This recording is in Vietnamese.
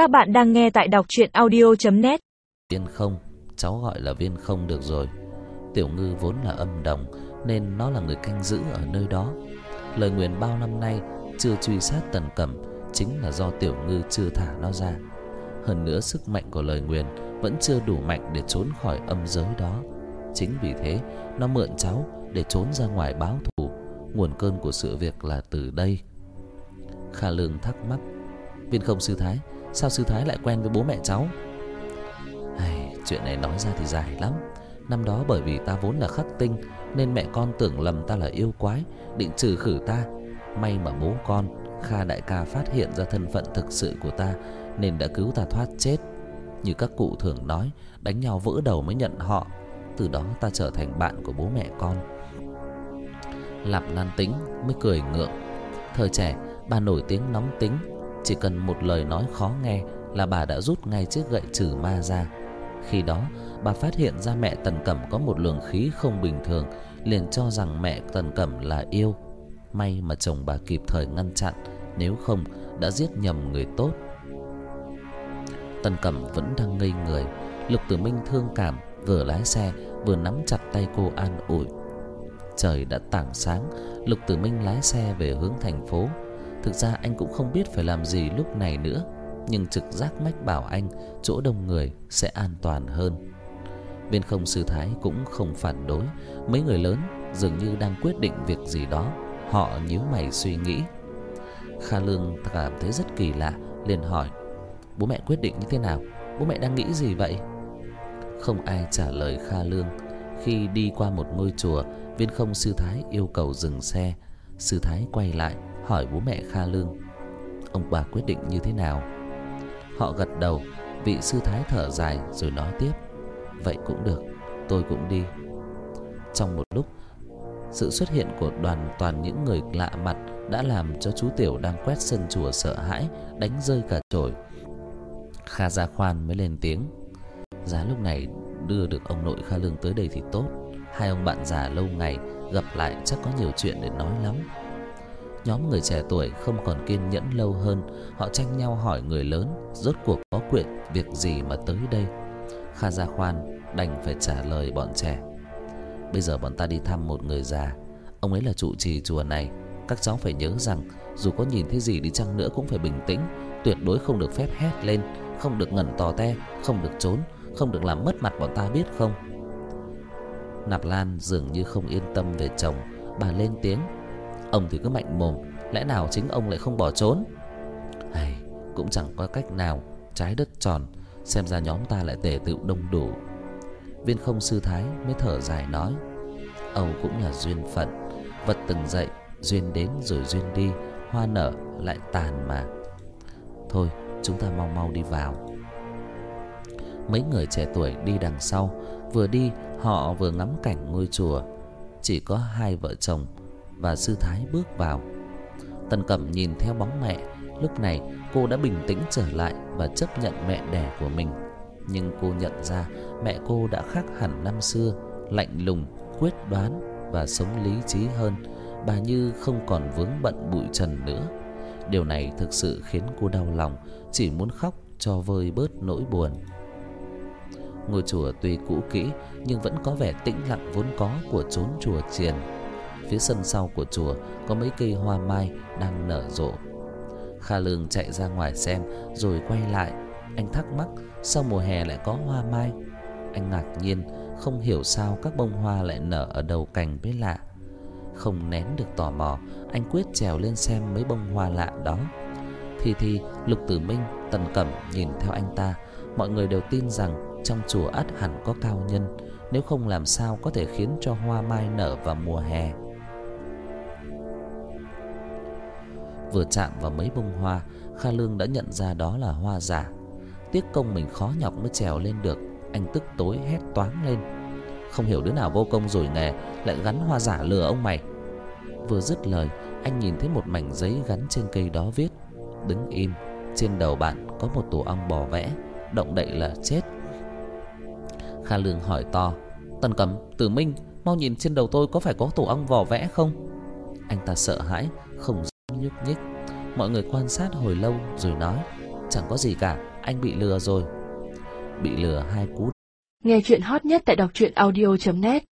Các bạn đang nghe tại đọc chuyện audio.net Viên không, cháu gọi là viên không được rồi. Tiểu ngư vốn là âm đồng nên nó là người canh giữ ở nơi đó. Lời nguyền bao năm nay chưa truy sát tần cẩm chính là do tiểu ngư chưa thả nó ra. Hơn nữa sức mạnh của lời nguyền vẫn chưa đủ mạnh để trốn khỏi âm giới đó. Chính vì thế, nó mượn cháu để trốn ra ngoài báo thù. Nguồn cơn của sự việc là từ đây. khả Lương thắc mắc, Viên không sư thái, sao sư thái lại quen với bố mẹ cháu? Ai, chuyện này nói ra thì dài lắm. Năm đó bởi vì ta vốn là khắc tinh nên mẹ con tưởng lầm ta là yêu quái, định trừ khử ta. May mà bố con, Kha đại ca phát hiện ra thân phận thực sự của ta nên đã cứu ta thoát chết. Như các cụ thường nói, đánh nhau vỡ đầu mới nhận họ. Từ đó ta trở thành bạn của bố mẹ con. Lạp Lan Tính mới cười ngượng. Thời trẻ, bà nổi tiếng nóng tính, chỉ cần một lời nói khó nghe là bà đã rút ngay chiếc gậy trừ ma ra. Khi đó, bà phát hiện ra mẹ Tần Cẩm có một luồng khí không bình thường, liền cho rằng mẹ Tần Cẩm là yêu. May mà chồng bà kịp thời ngăn chặn, nếu không đã giết nhầm người tốt. Tần Cẩm vẫn đang ngây người, Lục Tử Minh thương cảm, vừa lái xe vừa nắm chặt tay cô an ủi. Trời đã tảng sáng, Lục Tử Minh lái xe về hướng thành phố. Thực ra anh cũng không biết phải làm gì lúc này nữa, nhưng trực giác mách bảo anh chỗ đông người sẽ an toàn hơn. Bên không sư thái cũng không phản đối, mấy người lớn dường như đang quyết định việc gì đó, họ nhíu mày suy nghĩ. Kha Lương cảm thấy rất kỳ lạ, liền hỏi: "Bố mẹ quyết định như thế nào? Bố mẹ đang nghĩ gì vậy?" Không ai trả lời Kha Lương. Khi đi qua một ngôi chùa, Viên Không sư thái yêu cầu dừng xe. Sư thái quay lại hỏi bố mẹ Kha Lương: "Ông bà quyết định như thế nào?" Họ gật đầu, vị sư thái thở dài rồi nói tiếp: "Vậy cũng được, tôi cũng đi." Trong một lúc, sự xuất hiện của đoàn toàn những người lạ mặt đã làm cho chú Tiểu đang quét sân chùa sợ hãi, đánh rơi cả chổi. Kha Gia Khoan mới lên tiếng: "Giá lúc này đưa được ông nội Kha Lương tới đây thì tốt, hai ông bạn già lâu ngày gặp lại chắc có nhiều chuyện để nói lắm." Nhóm người trẻ tuổi không còn kiên nhẫn lâu hơn, họ tranh nhau hỏi người lớn rốt cuộc có quyện việc gì mà tới đây. Kha Gia Khoan đành phải trả lời bọn trẻ. Bây giờ bọn ta đi thăm một người già, ông ấy là trụ trì chùa này, các cháu phải nhớ rằng dù có nhìn thấy gì đi chăng nữa cũng phải bình tĩnh, tuyệt đối không được phép hét lên, không được ngẩn tò te, không được trốn, không được làm mất mặt bọn ta biết không? Nạp Lan dường như không yên tâm về chồng, bà lên tiếng Ông thì cứ mạnh mồm, lẽ nào chính ông lại không bỏ trốn? Hay, cũng chẳng có cách nào, trái đất tròn, xem ra nhóm ta lại tề tựu đông đủ. Viên Không sư thái mới thở dài nói: "Âu cũng là duyên phận, vật từng dậy, duyên đến rồi duyên đi, hoa nở lại tàn mà. Thôi, chúng ta mau mau đi vào." Mấy người trẻ tuổi đi đằng sau, vừa đi họ vừa ngắm cảnh ngôi chùa. Chỉ có hai vợ chồng và sư thái bước vào. Tần Cẩm nhìn theo bóng mẹ, lúc này cô đã bình tĩnh trở lại và chấp nhận mẹ đẻ của mình. Nhưng cô nhận ra mẹ cô đã khác hẳn năm xưa, lạnh lùng, quyết đoán và sống lý trí hơn. Bà như không còn vướng bận bụi trần nữa. Điều này thực sự khiến cô đau lòng, chỉ muốn khóc cho vơi bớt nỗi buồn. Ngôi chùa tuy cũ kỹ nhưng vẫn có vẻ tĩnh lặng vốn có của chốn chùa chiền phía sân sau của chùa có mấy cây hoa mai đang nở rộ. Kha Lương chạy ra ngoài xem rồi quay lại, anh thắc mắc sao mùa hè lại có hoa mai. Anh ngạc nhiên không hiểu sao các bông hoa lại nở ở đầu cành mới lạ. Không nén được tò mò, anh quyết trèo lên xem mấy bông hoa lạ đó. Thì thì Lục Tử Minh, Tần Cẩm nhìn theo anh ta, mọi người đều tin rằng trong chùa ắt hẳn có cao nhân, nếu không làm sao có thể khiến cho hoa mai nở vào mùa hè. Vừa chạm vào mấy bông hoa, Kha Lương đã nhận ra đó là hoa giả. Tiếc công mình khó nhọc mới trèo lên được, anh tức tối hét toáng lên. Không hiểu đứa nào vô công rồi nghề lại gắn hoa giả lừa ông mày. Vừa dứt lời, anh nhìn thấy một mảnh giấy gắn trên cây đó viết: "Đứng im, trên đầu bạn có một tổ ong bò vẽ, động đậy là chết." Kha Lương hỏi to: "Tần Cẩm, Tử Minh, mau nhìn trên đầu tôi có phải có tổ ong vò vẽ không?" Anh ta sợ hãi, không nhúc nhích. Mọi người quan sát hồi lâu rồi nói: Chẳng có gì cả, Anh bị lừa rồi. Bị lừa hai cú. Nghe chuyện hot nhất tại đọc truyện audio.net